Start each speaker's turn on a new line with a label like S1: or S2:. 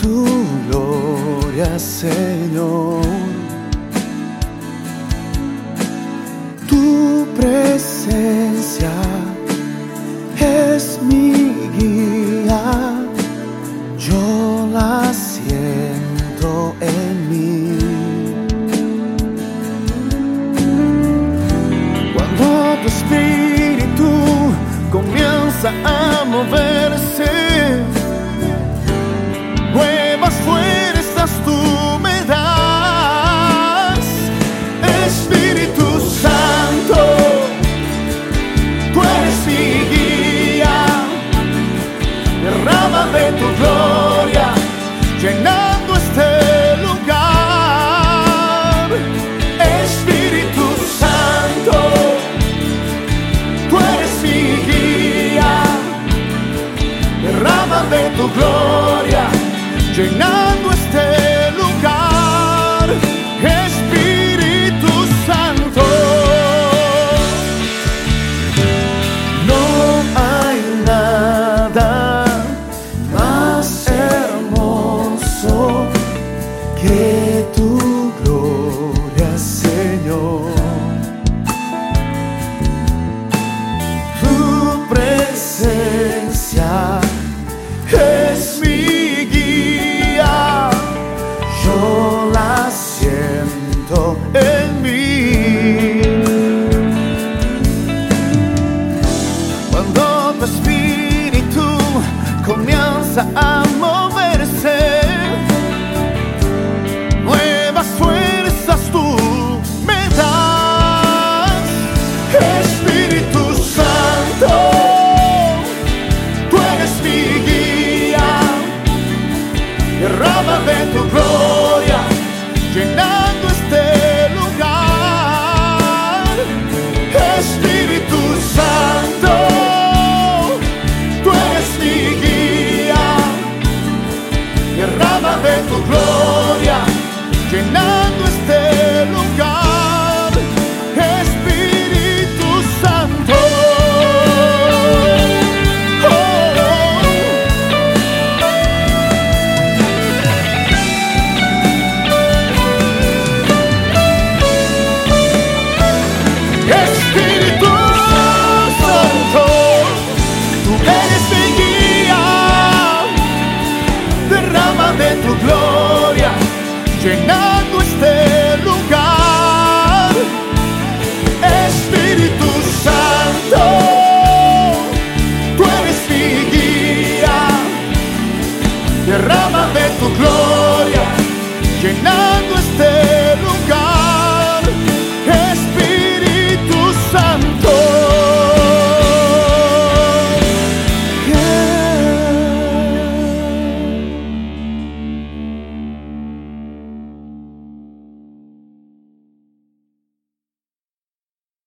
S1: tu gloria, Señor. Tu presencia es mi guía, yo la siento en mí. Cuando tu espíritu comienza a mover, llenando este lugar. Espíritu Santo, tú eres mi guía, derrama de tu gloria, llenando de tu gloria, llenando este lugar. Espíritu Santo, tú eres mi guía, derrama de tu gloria, llenando de tu gloria, llenando este lugar. Espíritu Santo, tú eres mi guía, derrama de tu gloria, llenando este lugar.